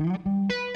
Música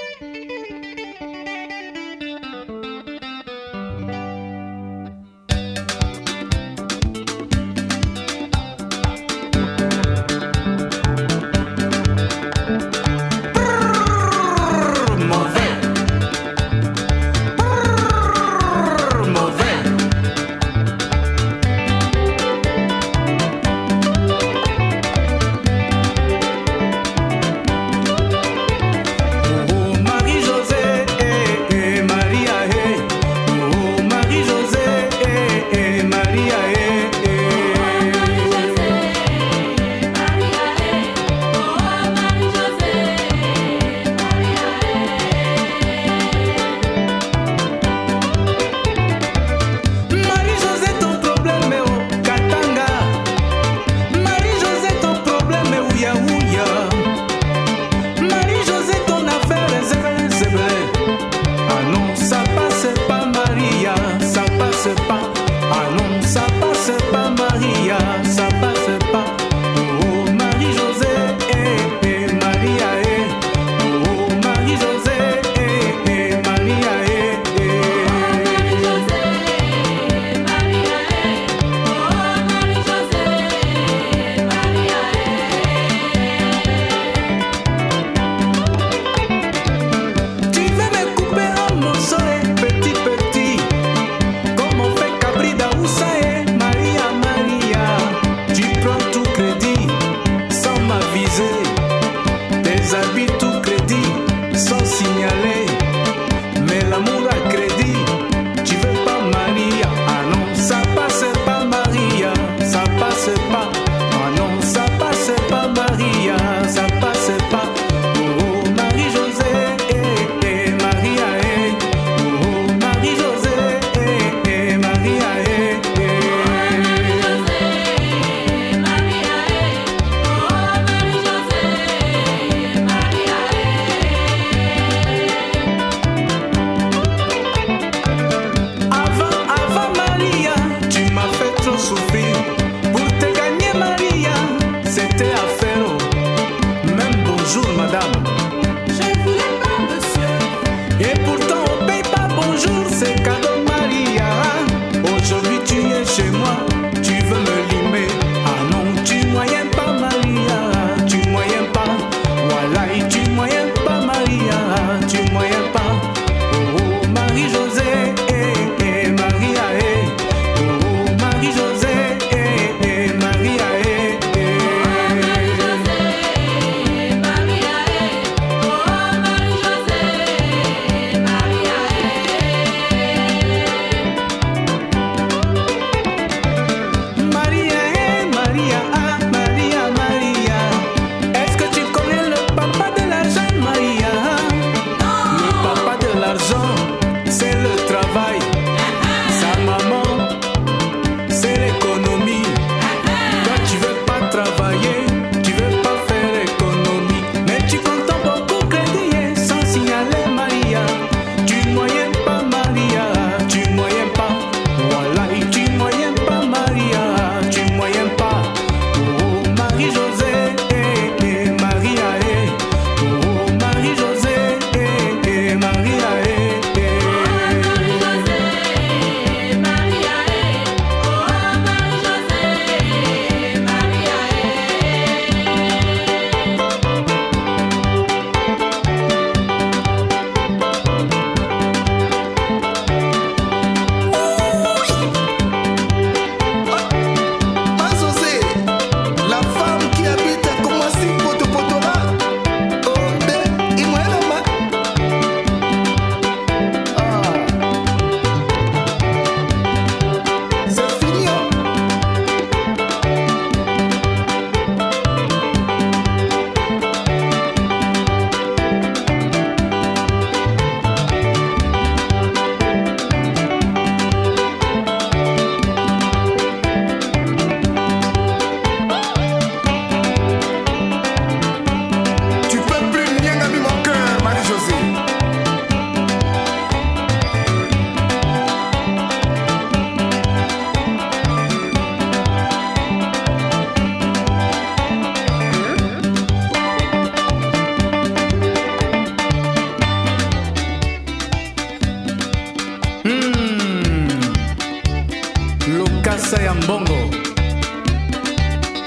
grasa ya mbongo.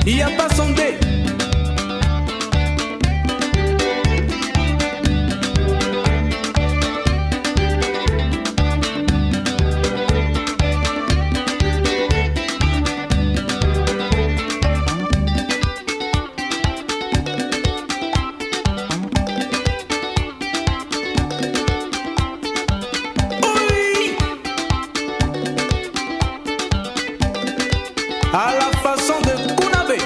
Ya basonde à la façon de Kounabé.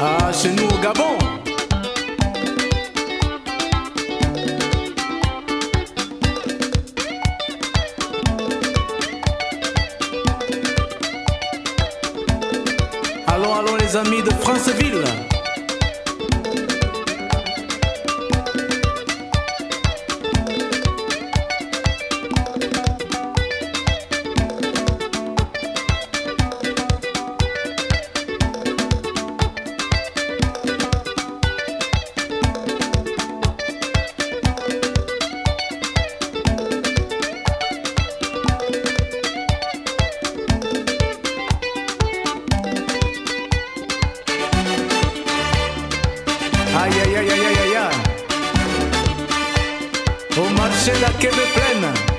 Ah, chez nous au Gabon. Allons, allons les amis de Franceville. será que me plena?